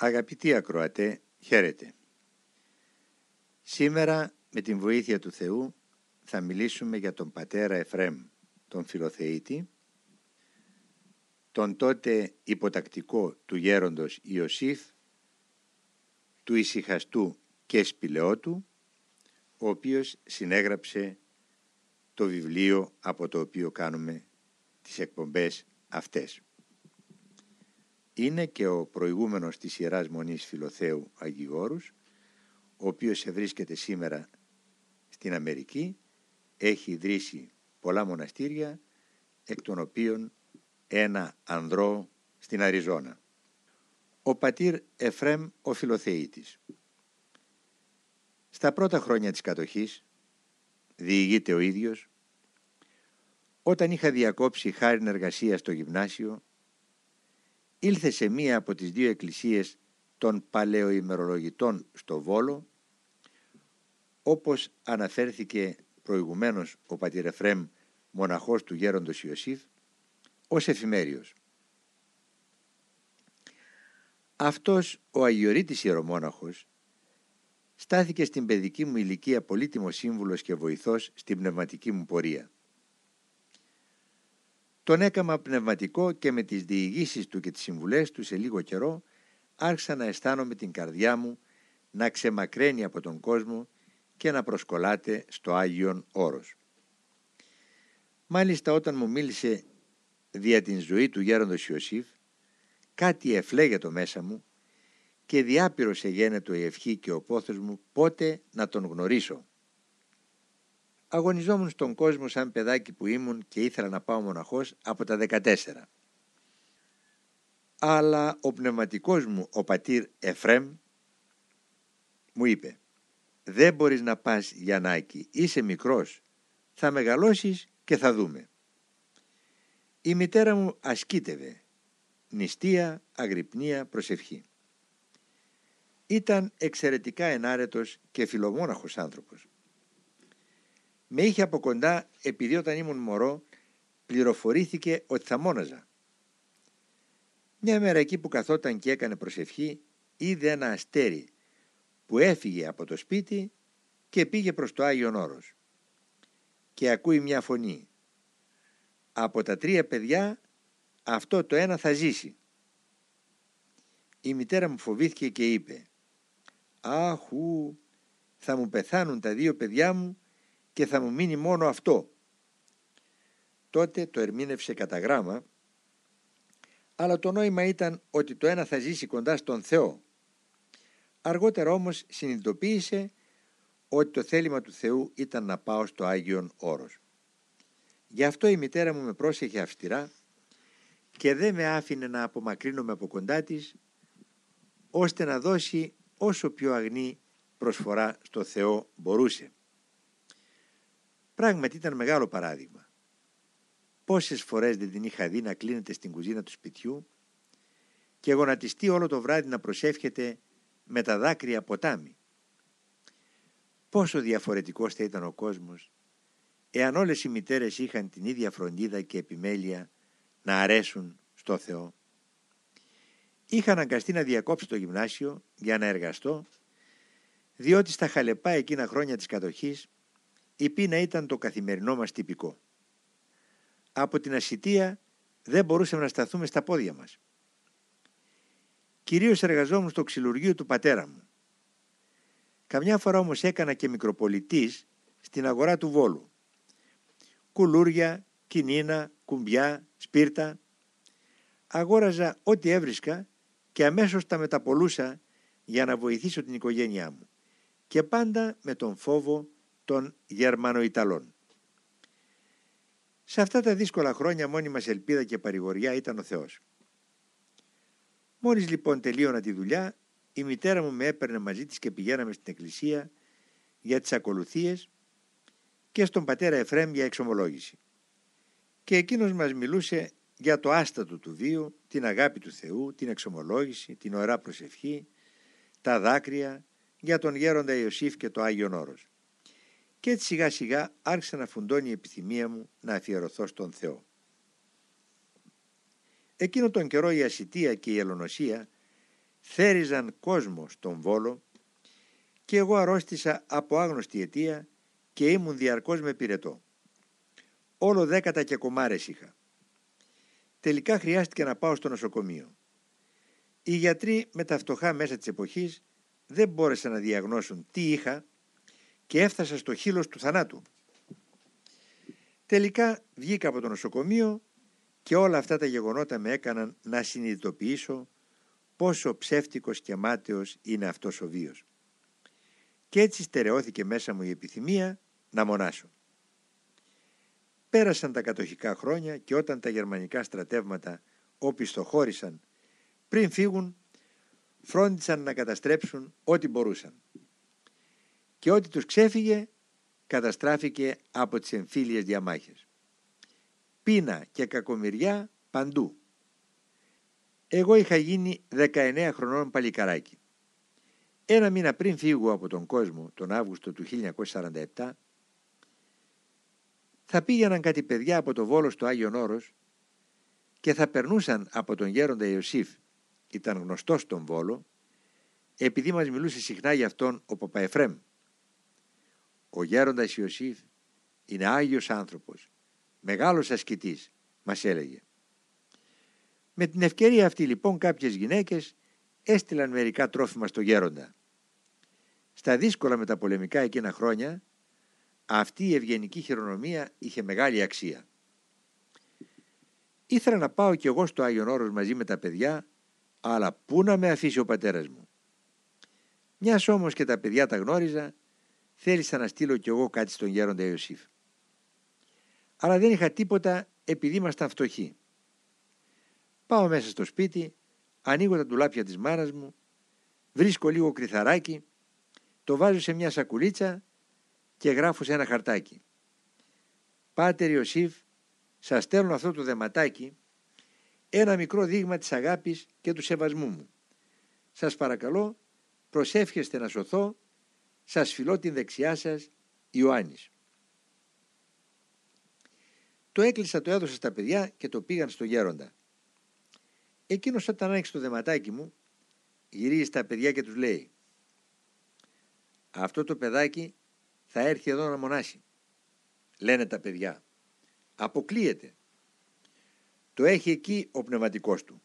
Αγαπητοί ακροατέ, χαίρετε. Σήμερα με την βοήθεια του Θεού θα μιλήσουμε για τον πατέρα Εφρέμ, τον Φιλοθεήτη, τον τότε υποτακτικό του γέροντος Ιωσήφ, του ησυχαστού και σπηλαιότου, ο οποίος συνέγραψε το βιβλίο από το οποίο κάνουμε τις εκπομπές αυτές. Είναι και ο προηγούμενος της Ιεράς Μονής Φιλοθέου Αγιγόρους, ο οποίος ευρίσκεται σήμερα στην Αμερική, έχει ιδρύσει πολλά μοναστήρια, εκ των οποίων ένα ανδρό στην Αριζόνα. Ο πατήρ Εφρέμ ο Φιλοθεήτης. Στα πρώτα χρόνια της κατοχής, διηγείται ο ίδιος, όταν είχα διακόψει χάρη εργασίας στο γυμνάσιο, ήλθε σε μία από τις δύο εκκλησίες των παλαιοημερολογητών στο Βόλο, όπως αναφέρθηκε προηγουμένως ο πατήρ Εφρέμ, μοναχός του γέροντος Ιωσήφ, ως εφημέριος. Αυτός ο Αγιορείτης ιερομόναχος στάθηκε στην παιδική μου ηλικία πολύτιμος σύμβουλος και βοηθός στην πνευματική μου πορεία. Τον έκαμα πνευματικό και με τις διηγήσεις του και τις συμβουλές του σε λίγο καιρό άρχισα να αισθάνομαι την καρδιά μου να ξεμακραίνει από τον κόσμο και να προσκολάται στο Άγιον Όρος. Μάλιστα όταν μου μίλησε δια την ζωή του γέροντος Ιωσήφ, κάτι εφλέγεται μέσα μου και διάπειρος εγένετο η ευχή και ο πόθος μου πότε να τον γνωρίσω. Αγωνιζόμουν στον κόσμο σαν παιδάκι που ήμουν και ήθελα να πάω μοναχός από τα 14. Αλλά ο πνευματικός μου, ο πατήρ Εφρέμ, μου είπε «Δεν μπορείς να πας Γιαννάκη, είσαι μικρός, θα μεγαλώσεις και θα δούμε». Η μητέρα μου ασκήτευε, νηστεία, αγρυπνία, προσευχή. Ήταν εξαιρετικά ενάρετος και φιλομόναχος άνθρωπος. Με είχε από κοντά επειδή όταν ήμουν μωρό πληροφορήθηκε ότι θα μόναζα. Μια μέρα εκεί που καθόταν και έκανε προσευχή είδε ένα αστέρι που έφυγε από το σπίτι και πήγε προς το Άγιον Όρος. Και ακούει μια φωνή. Από τα τρία παιδιά αυτό το ένα θα ζήσει. Η μητέρα μου φοβήθηκε και είπε «Αχού, θα μου πεθάνουν τα δύο παιδιά μου και θα μου μείνει μόνο αυτό». Τότε το ερμήνευσε κατά γράμμα, αλλά το νόημα ήταν ότι το ένα θα ζήσει κοντά στον Θεό. Αργότερα όμως συνειδητοποίησε ότι το θέλημα του Θεού ήταν να πάω στο Άγιον Όρος. Γι' αυτό η μητέρα μου με πρόσεχε αυστηρά και δεν με άφηνε να απομακρύνομαι από κοντά της ώστε να δώσει όσο πιο αγνή προσφορά στο Θεό μπορούσε. Πράγματι ήταν μεγάλο παράδειγμα. Πόσες φορές δεν την είχα δει να κλείνεται στην κουζίνα του σπιτιού και γονατιστεί όλο το βράδυ να προσεύχεται με τα δάκρυα ποτάμι. Πόσο διαφορετικός θα ήταν ο κόσμος εάν όλες οι μητέρες είχαν την ίδια φροντίδα και επιμέλεια να αρέσουν στο Θεό. Είχα αναγκαστεί να διακόψω το γυμνάσιο για να εργαστώ, διότι στα χαλεπά εκείνα χρόνια της κατοχής η πείνα ήταν το καθημερινό μας τυπικό. Από την ασυτεία δεν μπορούσαμε να σταθούμε στα πόδια μας. Κυρίως εργαζόμουν στο ξυλουργείο του πατέρα μου. Καμιά φορά όμως έκανα και μικροπολιτής στην αγορά του Βόλου. Κουλούρια, κινίνα, κουμπιά, σπίρτα. Αγόραζα ό,τι έβρισκα και αμέσως τα μεταπολούσα για να βοηθήσω την οικογένειά μου και πάντα με τον φόβο των Γερμανοϊταλών. Σε αυτά τα δύσκολα χρόνια μόνη μας ελπίδα και παρηγοριά ήταν ο Θεός. Μόλις λοιπόν τελείωνα τη δουλειά, η μητέρα μου με έπαιρνε μαζί της και πηγαίναμε στην εκκλησία για τις ακολουθίες και στον πατέρα Εφρέμ για εξομολόγηση. Και εκείνος μας μιλούσε για το άστατο του βίου, την αγάπη του Θεού, την εξομολόγηση, την ωραία προσευχή, τα δάκρυα, για τον γέροντα Ιωσήφ και το Άγιον Όρος. Και έτσι σιγά σιγά άρχισε να φουντώνει η επιθυμία μου να αφιερωθώ στον Θεό. Εκείνο τον καιρό η ασυτεία και η ελονοσία θέριζαν κόσμο στον Βόλο και εγώ αρρώστησα από άγνωστη αιτία και ήμουν διαρκώς με πυρετό. Όλο δέκατα και κομμάρες είχα. Τελικά χρειάστηκε να πάω στο νοσοκομείο. Οι γιατροί με τα φτωχά μέσα της εποχής δεν μπόρεσαν να διαγνώσουν τι είχα και έφτασα στο χείλος του θανάτου. Τελικά βγήκα από το νοσοκομείο και όλα αυτά τα γεγονότα με έκαναν να συνειδητοποιήσω πόσο ψεύτικος και μάταιος είναι αυτός ο βίος. Και έτσι στερεώθηκε μέσα μου η επιθυμία να μονάσω. Πέρασαν τα κατοχικά χρόνια και όταν τα γερμανικά στρατεύματα οπισθοχώρησαν πριν φύγουν φρόντισαν να καταστρέψουν ό,τι μπορούσαν. Και ό,τι τους ξέφυγε καταστράφηκε από τις εμφύλιες διαμάχες. Πείνα και κακομοιριά παντού. Εγώ είχα γίνει 19 χρονών παλικαράκι. Ένα μήνα πριν φύγω από τον κόσμο, τον Αύγουστο του 1947, θα πήγαιναν κάτι παιδιά από το Βόλος στο Άγιον Όρος και θα περνούσαν από τον γέροντα Ιωσήφ, ήταν γνωστός στον Βόλο, επειδή μας μιλούσε συχνά για αυτόν ο Παπαεφρέμ. Ο γέροντας Ιωσήφ είναι Άγιος άνθρωπος, μεγάλος ασκητής, μας έλεγε. Με την ευκαιρία αυτή λοιπόν κάποιες γυναίκες έστειλαν μερικά τρόφιμα στο γέροντα. Στα δύσκολα μεταπολεμικά εκείνα χρόνια αυτή η ευγενική χειρονομία είχε μεγάλη αξία. Ήθελα να πάω κι εγώ στο Άγιον Όρος μαζί με τα παιδιά, αλλά πού να με αφήσει ο πατέρας μου. Μιας όμως και τα παιδιά τα γνώριζα, θέλησα να στείλω κι εγώ κάτι στον γέροντα Ιωσήφ. Αλλά δεν είχα τίποτα επειδή ήμασταν φτωχοί. Πάω μέσα στο σπίτι, ανοίγω τα ντουλάπια της μάνας μου, βρίσκω λίγο κρυθαράκι, το βάζω σε μια σακουλίτσα και γράφω σε ένα χαρτάκι. Πάτερ Ιωσήφ, σας στέλνω αυτό το δεματάκι, ένα μικρό δείγμα της αγάπης και του σεβασμού μου. Σας παρακαλώ, προσεύχεστε να σωθώ, σας φιλώ την δεξιά σας, Ιωάννης. Το έκλεισα, το έδωσα στα παιδιά και το πήγαν στο γέροντα. Εκείνος όταν άνοιξε το δεματάκι μου, γυρίζει στα παιδιά και τους λέει «Αυτό το παιδάκι θα έρθει εδώ να μονάσει». Λένε τα παιδιά. Αποκλείεται. Το έχει εκεί ο πνευματικός του.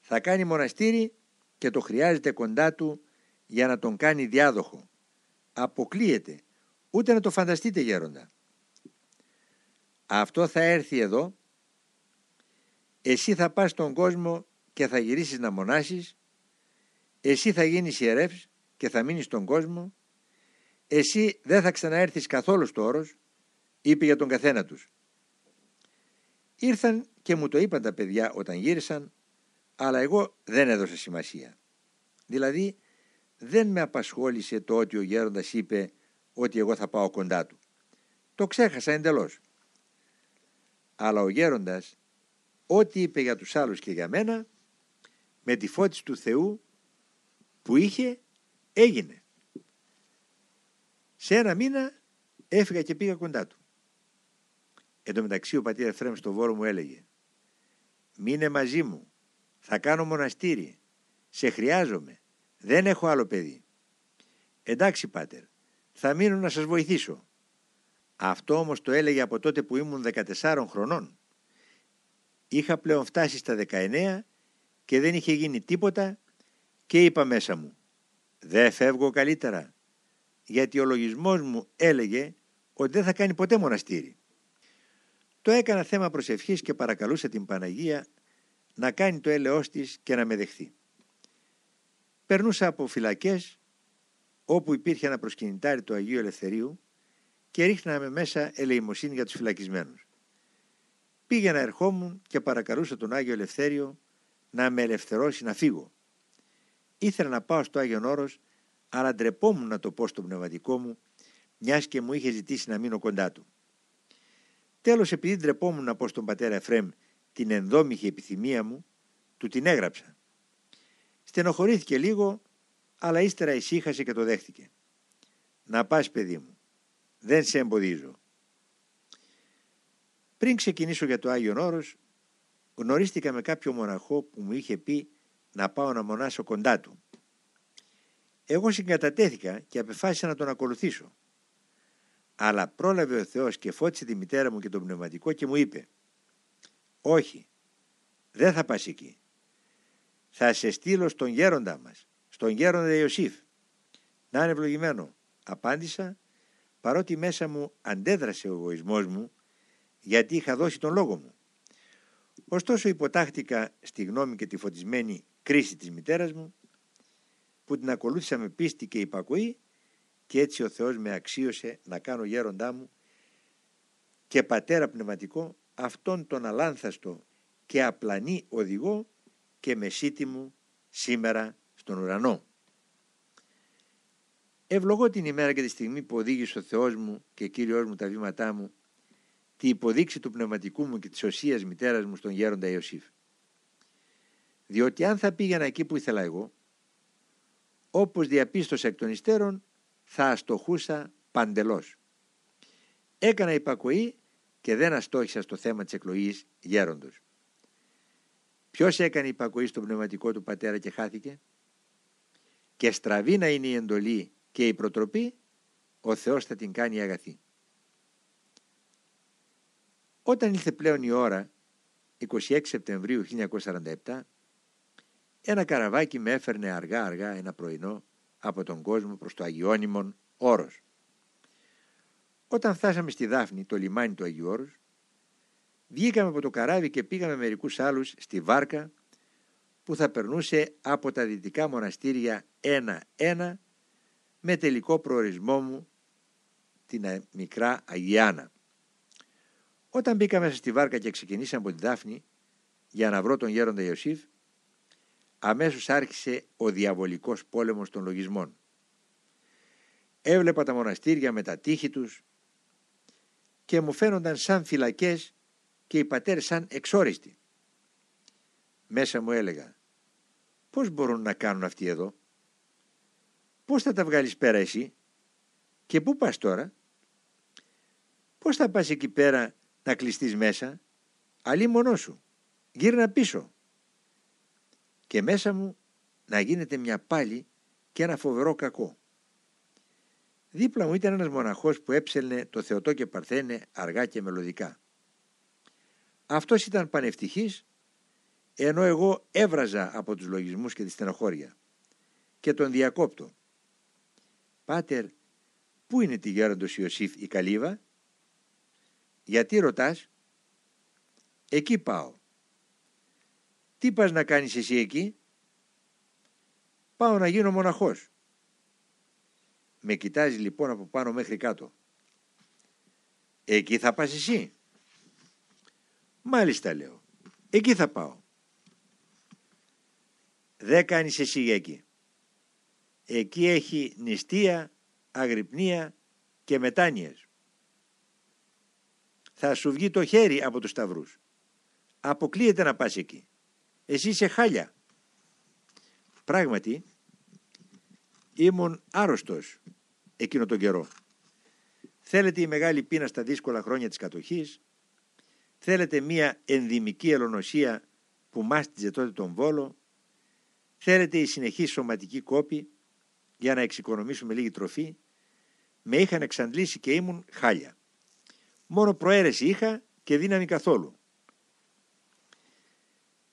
Θα κάνει μοναστήρι και το χρειάζεται κοντά του για να τον κάνει διάδοχο. Αποκλείεται. Ούτε να το φανταστείτε γέροντα. Αυτό θα έρθει εδώ εσύ θα πας στον κόσμο και θα γυρίσεις να μονάσεις, εσύ θα γίνεις ιερεύς και θα μείνεις στον κόσμο, εσύ δεν θα ξαναέρθεις καθόλου στο όρος, είπε για τον καθένα τους. Ήρθαν και μου το είπαν τα παιδιά όταν γύρισαν, αλλά εγώ δεν έδωσα σημασία. Δηλαδή δεν με απασχόλησε το ότι ο γέροντας είπε ότι εγώ θα πάω κοντά του. Το ξέχασα εντελώς. Αλλά ο γέροντας ό,τι είπε για τους άλλους και για μένα με τη φώτιση του Θεού που είχε έγινε. Σε ένα μήνα έφυγα και πήγα κοντά του. Εν τω μεταξύ ο πατήρ Εφραίμ στο βόρο μου έλεγε «Μείνε μαζί μου, θα κάνω μοναστήρι, σε χρειάζομαι, δεν έχω άλλο παιδί». «Εντάξει πάτερ, θα μείνω να σας βοηθήσω». Αυτό όμως το έλεγε από τότε που ήμουν 14 χρονών. Είχα πλέον φτάσει στα 19 και δεν είχε γίνει τίποτα και είπα μέσα μου «Δεν φεύγω καλύτερα» γιατί ο λογισμός μου έλεγε ότι δεν θα κάνει ποτέ μοναστήρι. Το έκανα θέμα προσευχής και παρακαλούσα την Παναγία να κάνει το έλεος της και να με δεχθεί. Περνούσα από φυλακές όπου υπήρχε ένα προσκυνητάρι του Αγίου Ελευθερίου και ρίχναμε μέσα ελεημοσύνη για τους φυλακισμένους. Πήγαινα ερχόμουν και παρακαλούσα τον Άγιο Ελευθέριο να με ελευθερώσει να φύγω. Ήθελα να πάω στο Άγιον Όρος, αλλά ντρεπόμουν να το πω στο πνευματικό μου, μιας και μου είχε ζητήσει να μείνω κοντά του. Τέλος, επειδή ντρεπόμουν να πω στον πατέρα Εφρέμ την ενδόμηχη επιθυμία μου, του την έγραψα. Στενοχωρήθηκε λίγο, αλλά ύστερα ησύχασε και το δέχτηκε. «Να πας, παιδί μου, δεν σε εμποδίζω. Πριν ξεκινήσω για το Άγιον Όρος, γνωρίστηκα με κάποιο μοναχό που μου είχε πει να πάω να μονάσω κοντά του. Εγώ συγκατατέθηκα και απεφάσισα να τον ακολουθήσω. Αλλά πρόλαβε ο Θεός και φώτισε τη μητέρα μου και τον πνευματικό και μου είπε «Όχι, δεν θα πας εκεί. Θα σε στείλω στον γέροντά μας, στον γέροντα Ιωσήφ. Να είναι ευλογημένο». Απάντησα παρότι μέσα μου αντέδρασε ο εγωισμός μου γιατί είχα δώσει τον λόγο μου. Ωστόσο υποτάχτηκα στη γνώμη και τη φωτισμένη κρίση της μητέρας μου που την ακολούθησα με πίστη και υπακοή και έτσι ο Θεός με αξίωσε να κάνω γέροντά μου και πατέρα πνευματικό αυτόν τον αλάνθαστο και απλανή οδηγό και μεσίτη μου σήμερα στον ουρανό. Ευλογώ την ημέρα και τη στιγμή που οδήγησε ο Θεός μου και Κύριος μου τα βήματά μου τη υποδείξη του πνευματικού μου και της οσίας μητέρας μου στον γέροντα Ιωσήφ. Διότι αν θα πήγαινα εκεί που ήθελα εγώ, όπως διαπίστωσα εκ των υστέρων, θα αστοχούσα παντελώς. Έκανα υπακοή και δεν αστόχησα στο θέμα της εκλογής γέροντος. Ποιος έκανε υπακοή στο πνευματικό του πατέρα και χάθηκε; Και στραβή να είναι η εντολή και η προτροπή, ο Θεός θα την κάνει αγαθή. Όταν ήλθε πλέον η ώρα, 26 Σεπτεμβρίου 1947, ένα καραβάκι με έφερνε αργά αργά ένα πρωινό από τον κόσμο προς το Αγιώνυμον Όρος. Όταν φτάσαμε στη Δάφνη, το λιμάνι του Αγίου Όρους, βγήκαμε από το καράβι και πήγαμε μερικούς άλλους στη βάρκα που θα περνούσε από τα δυτικά μοναστήρια ένα-ένα με τελικό προορισμό μου την μικρά Αγιάνα. Όταν μπήκα μέσα στη βάρκα και ξεκινήσαμε από τη Δάφνη για να βρω τον γέροντα Ιωσήφ, αμέσως άρχισε ο διαβολικός πόλεμος των λογισμών. Έβλεπα τα μοναστήρια με τα τείχη τους και μου φαίνονταν σαν φυλακές και οι πατέρες σαν εξόριστοι. Μέσα μου έλεγα, πώς μπορούν να κάνουν αυτοί εδώ, πώς θα τα βγάλεις πέρα εσύ; Και πού πας τώρα, πώς θα πας εκεί πέρα να κλειστείς μέσα, αλλή μονό σου, γύρνα πίσω. Και μέσα μου να γίνεται μια πάλι και ένα φοβερό κακό. Δίπλα μου ήταν ένας μοναχός που έψελνε το Θεοτό και Παρθένε αργά και μελωδικά. Αυτός ήταν πανευτυχής, ενώ εγώ έβραζα από τους λογισμούς και τη στενοχώρια και τον διακόπτω. «Πάτερ, πού είναι τη γέροντος Ιωσήφ η καλύβα» Γιατί ρωτάς; Εκεί πάω Τι πας να κάνεις εσύ εκεί; Πάω να γίνω μοναχός Με κοιτάζεις λοιπόν από πάνω μέχρι κάτω Εκεί θα πας εσύ; Μάλιστα λέω Εκεί θα πάω Δεν κάνεις εσύ εκεί Εκεί έχει νηστεία, αγρυπνία και μετάνοιες θα σου βγει το χέρι από τους σταυρούς. Αποκλείεται να πας εκεί. Εσύ είσαι χάλια. Πράγματι, ήμουν άρρωστος εκείνο τον καιρό. Θέλετε η μεγάλη πείνα στα δύσκολα χρόνια της κατοχής; Θέλετε μία ενδυμική ελονοσία που μάστιζε τότε τον Βόλο; Θέλετε η συνεχή σωματική κόπη για να εξοικονομήσουμε λίγη τροφή; Με είχαν εξαντλήσει και ήμουν χάλια. Μόνο προαίρεση είχα και δύναμη καθόλου.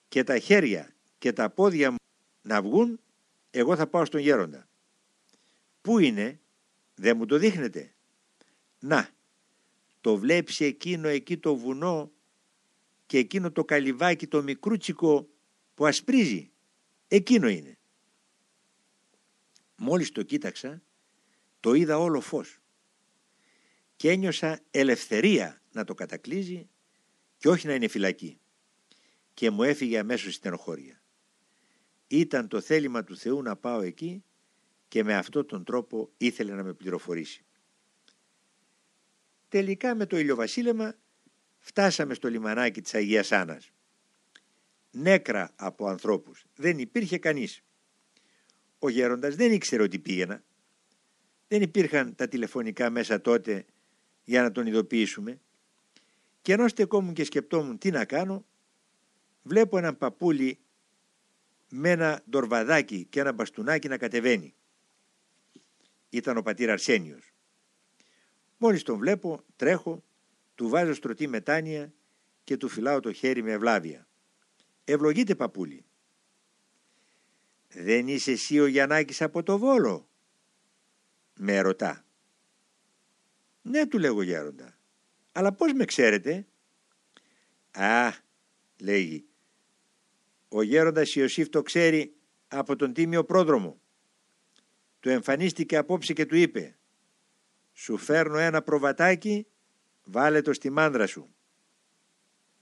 Και τα χέρια και τα πόδια μου να βγουν, εγώ θα πάω στον γέροντα. Πού είναι, δεν μου το δείχνετε. Να, το βλέπεις εκείνο εκεί το βουνό και εκείνο το καλυβάκι το μικρούτσικο που ασπρίζει. Εκείνο είναι. Μόλις το κοίταξα, το είδα όλο φως και ένιωσα ελευθερία να το κατακλείζει και όχι να είναι φυλακή και μου έφυγε αμέσως η στενοχώρια. Ήταν το θέλημα του Θεού να πάω εκεί και με αυτόν τον τρόπο ήθελε να με πληροφορήσει. Τελικά με το ηλιοβασίλεμα φτάσαμε στο λιμανάκι της Αγίας Άννας. Νέκρα από ανθρώπους, δεν υπήρχε κανείς. Ο γέροντας δεν ήξερε ότι πήγαινα. Δεν υπήρχαν τα τηλεφωνικά μέσα τότε για να τον ειδοποιήσουμε και ενώ στεκόμουν και σκεπτόμουν τι να κάνω βλέπω έναν παππούλι με ένα ντορβαδάκι και ένα μπαστούνάκι να κατεβαίνει. Ήταν ο πατήρ Αρσένιος. Μόλις τον βλέπω, τρέχω, του βάζω στρωτή μετάνοια και του φυλάω το χέρι με ευλάβεια. Ευλογείτε παππούλη. «Δεν είσαι εσύ ο Γιαννάκης από το Βόλο» με ρωτά. «Ναι» του λέγω γέροντα. «Αλλά πώς με ξέρετε» «Α» λέγει «Ο γέροντας Ιωσήφ το ξέρει από τον τίμιο πρόδρομο. Του εμφανίστηκε απόψε και του είπε «Σου φέρνω ένα προβατάκι, βάλε το στη μάνδρα σου».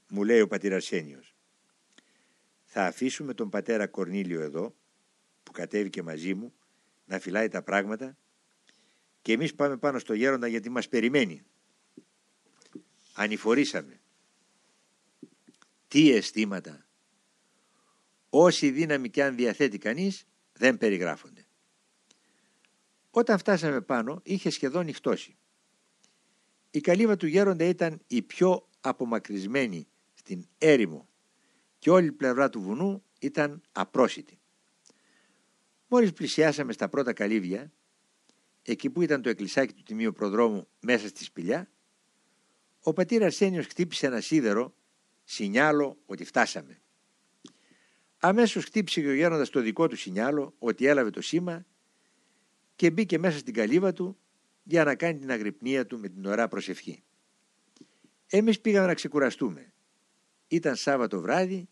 Μου λέει ο πατήρ Αρσένιος. Θα αφήσουμε τον πατέρα Κορνήλιο εδώ που κατέβηκε μαζί μου να φυλάει τα πράγματα και εμείς πάμε πάνω στο γέροντα γιατί μας περιμένει. Ανηφορήσαμε. Τι αισθήματα. Όση δύναμη και αν διαθέτει κανείς δεν περιγράφονται. Όταν φτάσαμε πάνω είχε σχεδόν νυχτώσει. Η καλύβα του γέροντα ήταν η πιο απομακρυσμένη στην έρημο και όλη η πλευρά του βουνού ήταν απρόσιτη. Μόλις πλησιάσαμε στα πρώτα καλύβια, εκεί που ήταν το εκκλησάκι του Τιμίου Προδρόμου μέσα στη σπηλιά, ο πατήρ Αρσένιος χτύπησε ένα σίδερο, σινιάλο ότι φτάσαμε. Αμέσως χτύπησε και ο γέροντας το δικό του σινιάλο ότι έλαβε το σήμα και μπήκε μέσα στην καλύβα του για να κάνει την αγρυπνία του με την ωραία προσευχή. Εμείς πήγαμε να ξεκουραστούμε. Ήταν Σάββατο βράδυ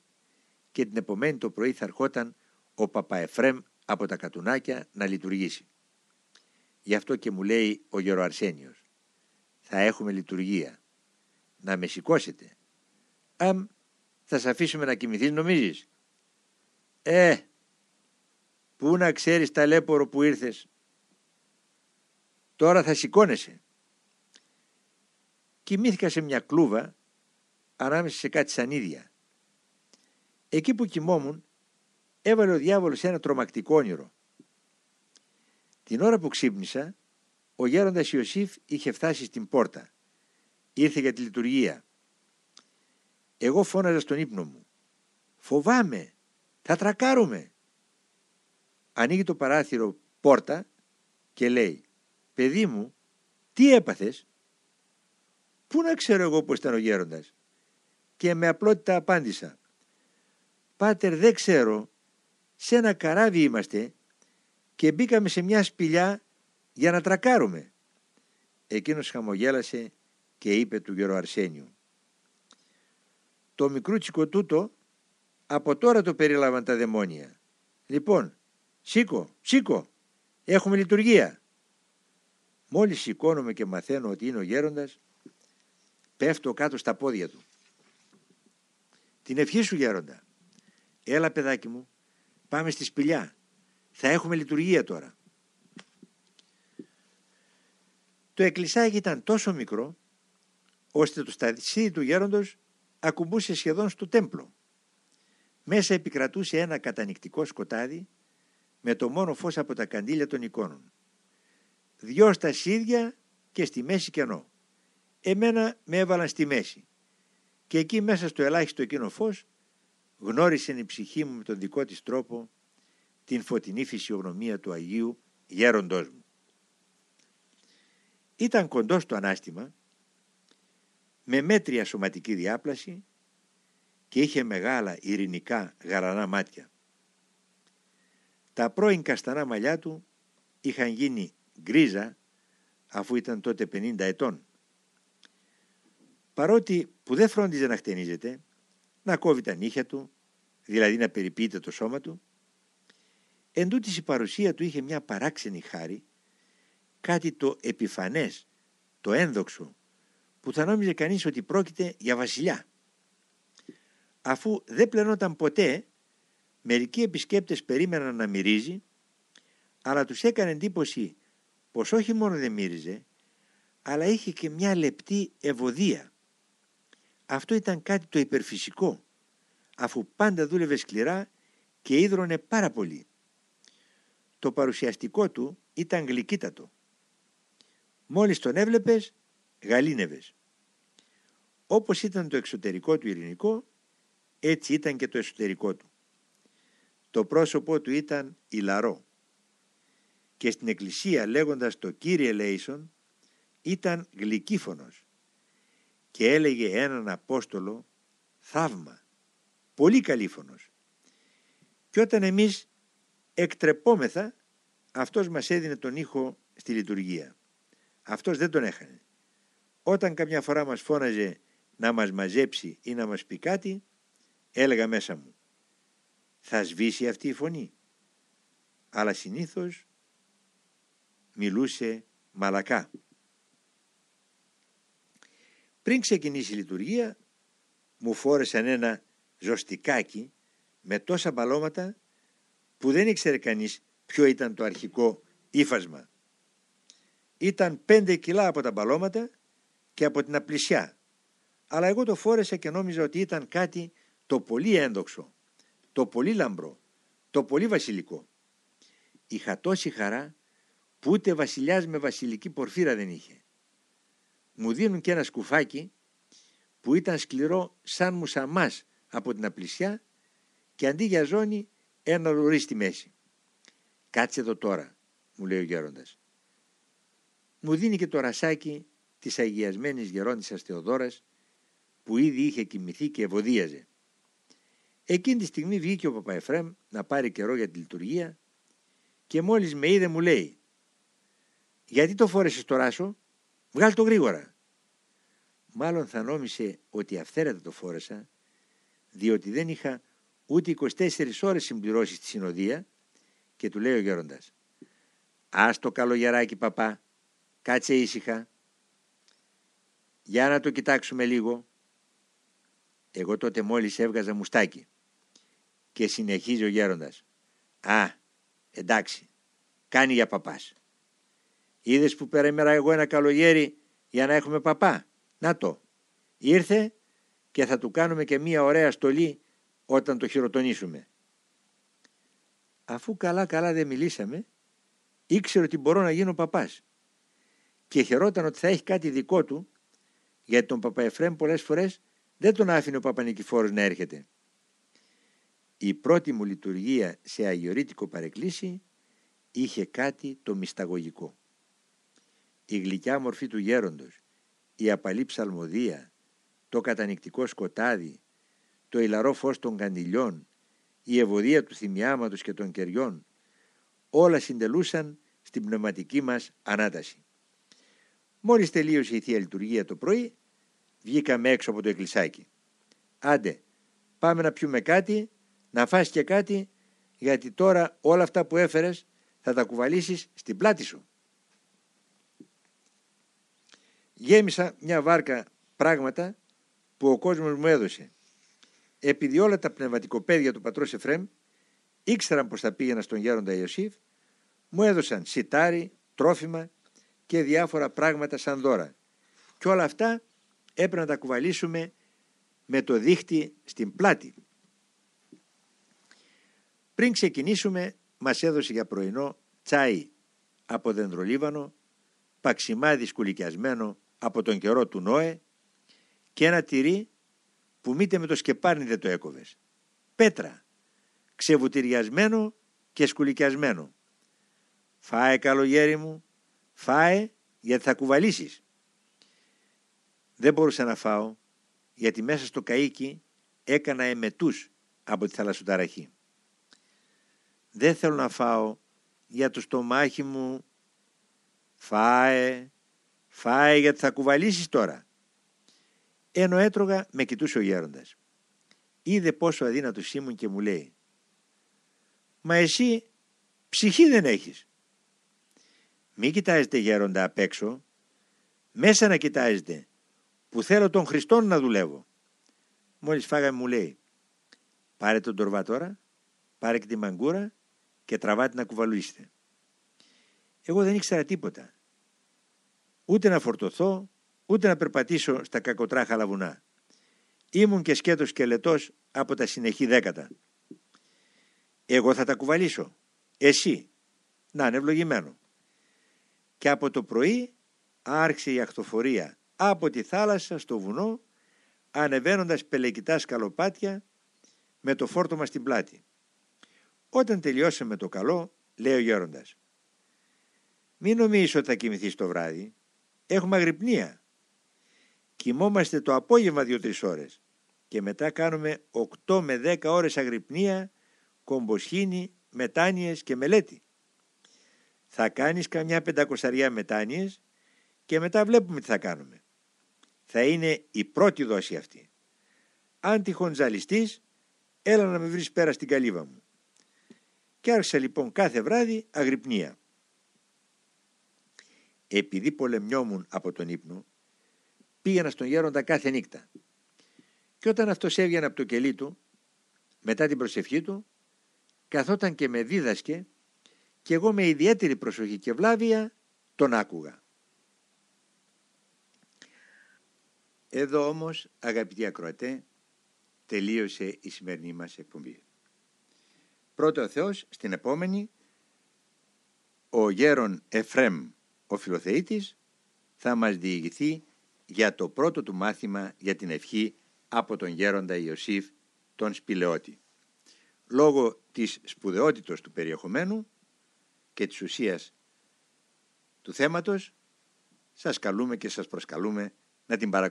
και την επομένη το πρωί θα ερχόταν ο Παπαεφρέμ από τα κατουνάκια να λειτουργήσει. Γι' αυτό και μου λέει ο Γεροαρσένιος «Θα έχουμε λειτουργία. Να με σηκώσετε. Αμ, θα σε αφήσουμε να κοιμηθείς νομίζεις». «Ε, πού να ξέρεις ταλέπορο που ήρθες. Τώρα θα σηκώνεσαι». Κοιμήθηκα σε μια κλούβα ανάμεσα σε κάτι σανίδια. Εκεί που κοιμόμουν έβαλε ο διάβολος ένα τρομακτικό όνειρο. Την ώρα που ξύπνησα, ο γέροντας Ιωσήφ είχε φτάσει στην πόρτα. Ήρθε για τη λειτουργία. Εγώ φώναζα στον ύπνο μου. «Φοβάμαι! Θα τρακάρουμε!» Ανοίγει το παράθυρο πόρτα και λέει «Παιδί μου, τι έπαθες» Πού να ξέρω εγώ πως ήταν ο γέροντας; Και με απλότητα απάντησα «Πάτερ δεν ξέρω σε ένα καράβι είμαστε και μπήκαμε σε μια σπηλιά για να τρακάρουμε. Εκείνος χαμογέλασε και είπε του Αρσένιου «Το μικρούτσικο τούτο από τώρα το περίλαβαν τα δαιμόνια. Λοιπόν, σήκω, σήκω, έχουμε λειτουργία». Μόλις σηκώνομαι και μαθαίνω ότι είναι ο γέροντας, πέφτω κάτω στα πόδια του. «Την ευχή σου γέροντα». «Έλα παιδάκι μου, Πάμε στη σπηλιά. Θα έχουμε λειτουργία τώρα. Το εκκλησάκι ήταν τόσο μικρό, ώστε το σταδισίδι του γέροντος ακουμπούσε σχεδόν στο τέμπλο. Μέσα επικρατούσε ένα κατανικτικό σκοτάδι με το μόνο φως από τα καντήλια των εικόνων. Δυο στασίδια και στη μέση κενό. Εμένα με έβαλαν στη μέση και εκεί μέσα στο ελάχιστο εκείνο φως γνώρισε η ψυχή μου με τον δικό της τρόπο την φωτεινή φυσιογνωμία του Αγίου γέροντός μου. Ήταν κοντός στο ανάστημα, με μέτρια σωματική διάπλαση και είχε μεγάλα ειρηνικά γαρανά μάτια. Τα πρώην καστανά μαλλιά του είχαν γίνει γκρίζα αφού ήταν τότε 50 ετών. Παρότι που δεν φρόντιζε να χτενίζεται, να κόβει τα νύχια του, δηλαδή να περιποιείται το σώμα του. Εν τούτης η παρουσία του είχε μια παράξενη χάρη, κάτι το επιφανές, το ένδοξο, που θα νόμιζε κανείς ότι πρόκειται για βασιλιά. Αφού δεν πλενόταν ποτέ, μερικοί επισκέπτες περίμεναν να μυρίζει, αλλά τους έκανε εντύπωση πως όχι μόνο δεν μύριζε, αλλά είχε και μια λεπτή ευωδία. Αυτό ήταν κάτι το υπερφυσικό, αφού πάντα δούλευε σκληρά και ίδρωνε πάρα πολύ. Το παρουσιαστικό του ήταν γλυκύτατο. Μόλις τον έβλεπες, γαλήνευες. Όπως ήταν το εξωτερικό του ειρηνικό, έτσι ήταν και το εσωτερικό του. Το πρόσωπό του ήταν ηλαρό και στην εκκλησία λέγοντας το «Κύριε Λέισον» ήταν γλυκύφωνος και έλεγε έναν Απόστολο «Θαύμα, πολύ καλήφωνος». Και όταν εμείς εκτρεπόμεθα, αυτός μας έδινε τον ήχο στη λειτουργία. Αυτός δεν τον έχανε. Όταν καμιά φορά μας φώναζε να μας μαζέψει ή να μας πει κάτι, έλεγα μέσα μου θα σβήσει αυτή η φωνή. Αλλά συνήθως μιλούσε μαλακά. Πριν ξεκινήσει η λειτουργία μου φόρεσαν ένα ζωστικάκι με τόσα μπαλώματα που δεν ήξερε κανείς ποιο ήταν το αρχικό ύφασμα. Ήταν πέντε κιλά από τα μπαλώματα και από την απλησιά. Αλλά εγώ το φόρεσα και νόμιζα ότι ήταν κάτι το πολύ έντοξο, το πολύ λαμπρό, το πολύ βασιλικό. Είχα τόση χαρά που ούτε βασιλιάς με βασιλική πορφύρα δεν είχε. Μου δίνουν και ένα σκουφάκι που ήταν σκληρό σαν μουσαμάς από την απλησιά και αντί για ζώνη ένα λουρί στη μέση. «Κάτσε εδώ τώρα», μου λέει ο γέροντας. Μου δίνει και το ρασάκι της αγιασμένης γερόντισσας Θεοδόρας που ήδη είχε κοιμηθεί και ευωδίαζε. Εκείνη τη στιγμή βγήκε ο Παπαεφρέμ να πάρει καιρό για τη λειτουργία και μόλις με είδε μου λέει «Γιατί το φόρεσες το ράσο, βγάλ το γρήγορα». Μάλλον θα νόμισε ότι αυθαίρετα το φόρεσα διότι δεν είχα ούτε 24 ώρες συμπληρώσεις στη συνοδεία και του λέει ο γέροντας «Ας το καλογεράκι παπά, κάτσε ήσυχα, για να το κοιτάξουμε λίγο». Εγώ τότε μόλις έβγαζα μουστάκι και συνεχίζει ο γέροντας «Α, εντάξει, κάνει για παπάς. Είδες που περίμερα εγώ ένα καλογέρι για να έχουμε παπά; Να το. Ήρθε και θα του κάνουμε και μία ωραία στολή όταν το χειροτονίσουμε. Αφού καλά καλά δεν μιλήσαμε, ήξερε ότι μπορώ να γίνω παπάς και χαιρόταν ότι θα έχει κάτι δικό του γιατί τον Παπαεφρέμ πολλές φορές δεν τον άφηνε ο Παπανικηφόρος να έρχεται. Η πρώτη μου λειτουργία σε αγιορείτικο παρεκκλήσι είχε κάτι το μυσταγωγικό. Η γλυκιά μορφή του γέροντος, η απαλή ψαλμοδία, το κατανικτικό σκοτάδι, το ηλαρό φως των καντιλιών, η ευωδία του θυμιάματος και των κεριών, όλα συντελούσαν στην πνευματική μας ανάταση. Μόλις τελείωσε η Θεία Λειτουργία το πρωί, βγήκαμε έξω από το εκκλησάκι. Άντε, πάμε να πιούμε κάτι, να φας και κάτι, γιατί τώρα όλα αυτά που έφερες θα τα κουβαλήσεις στην πλάτη σου. Γέμισα μια βάρκα πράγματα που ο κόσμος μου έδωσε. Επειδή όλα τα πνευματικοπαίδια του πατρός Εφρέμ ήξεραν πως θα πήγαινα στον γέροντα Ιωσήφ, μου έδωσαν σιτάρι, τρόφιμα και διάφορα πράγματα σαν δώρα. Και όλα αυτά έπρεπε να τα κουβαλήσουμε με το δίχτυ στην πλάτη. Πριν ξεκινήσουμε μας έδωσε για πρωινό τσάι από δεντρολίβανο, παξιμάδι σκουλικιασμένο από τον καιρό του Νόε και ένα τυρί που μήτε με το σκεπάρνι δεν το έκοβες. Πέτρα, ξεβουτυριασμένο και σκουλικιασμένο. Φάε καλογέρι μου, φάε γιατί θα κουβαλήσεις. Δεν μπορούσα να φάω γιατί μέσα στο καΐκι έκανα εμετούς από τη θαλασσοταραχή. Δεν θέλω να φάω για το στομάχι μου. Φάε, φάε γιατί θα κουβαλήσεις τώρα. Ενώ έτρωγα με κοιτούσε ο γέροντας. Είδε πόσο αδύνατος ήμουν και μου λέει «Μα εσύ ψυχή δεν έχεις». Μη κοιτάζετε γέροντα απ' έξω, μέσα να κοιτάζετε που θέλω τον Χριστόν να δουλεύω. Μόλις φάγαμε μου λέει πάρε τον τορβά τώρα, πάρε και τη μαγκούρα και τραβάτε να κουβαλήσετε. Εγώ δεν ήξερα τίποτα. Ούτε να φορτωθώ, ούτε να περπατήσω στα κακοτράχαλα βουνά. Ήμουν και σκέτος σκελετός από τα συνεχή δέκατα. Εγώ θα τα κουβαλήσω. Εσύ. Να είναι ευλογημένο. Και από το πρωί άρχισε η ακτοφορία από τη θάλασσα στο βουνό ανεβαίνοντας πελεκητά σκαλοπάτια με το φόρτωμα στην πλάτη. Όταν τελειώσαμε το καλό, λέει ο γέροντας. Μην νομίζεις ότι θα κοιμηθείς το βράδυ. Έχουμε αγρυπνία. Κοιμόμαστε το απόγευμα δύο-τρεις ώρες και μετά κάνουμε 8 με 10 ώρες αγρυπνία, κομποσχήνη, μετάνοιες και μελέτη. Θα κάνεις καμιά πεντακοσαριά μετάνοιες και μετά βλέπουμε τι θα κάνουμε. Θα είναι η πρώτη δόση αυτή. Αν τυχόν ζαλιστείς, έλα να με βρεις πέρα στην καλύβα μου. Και άρχισα λοιπόν κάθε βράδυ αγρυπνία. Επειδή πολεμιόμουν από τον ύπνο, πήγαινα στον γέροντα κάθε νύχτα. Και όταν αυτός έβγαινε από το κελί του, μετά την προσευχή του, καθόταν και με δίδασκε και εγώ με ιδιαίτερη προσοχή και βλάβεια τον άκουγα. Εδώ όμως αγαπητοί ακροατέ τελείωσε η σημερινή μας εκπομπή. Πρώτο ο Θεός στην επόμενη ο γέρον Εφρέμ ο Φιλοθεήτης θα μας διηγηθεί για το πρώτο του μάθημα για την ευχή από τον γέροντα Ιωσήφ τον Σπηλαιώτη. Λόγω της σπουδαιότητος του περιεχομένου και της ουσίας του θέματος σας καλούμε και σας προσκαλούμε να την παρακολουθήσετε.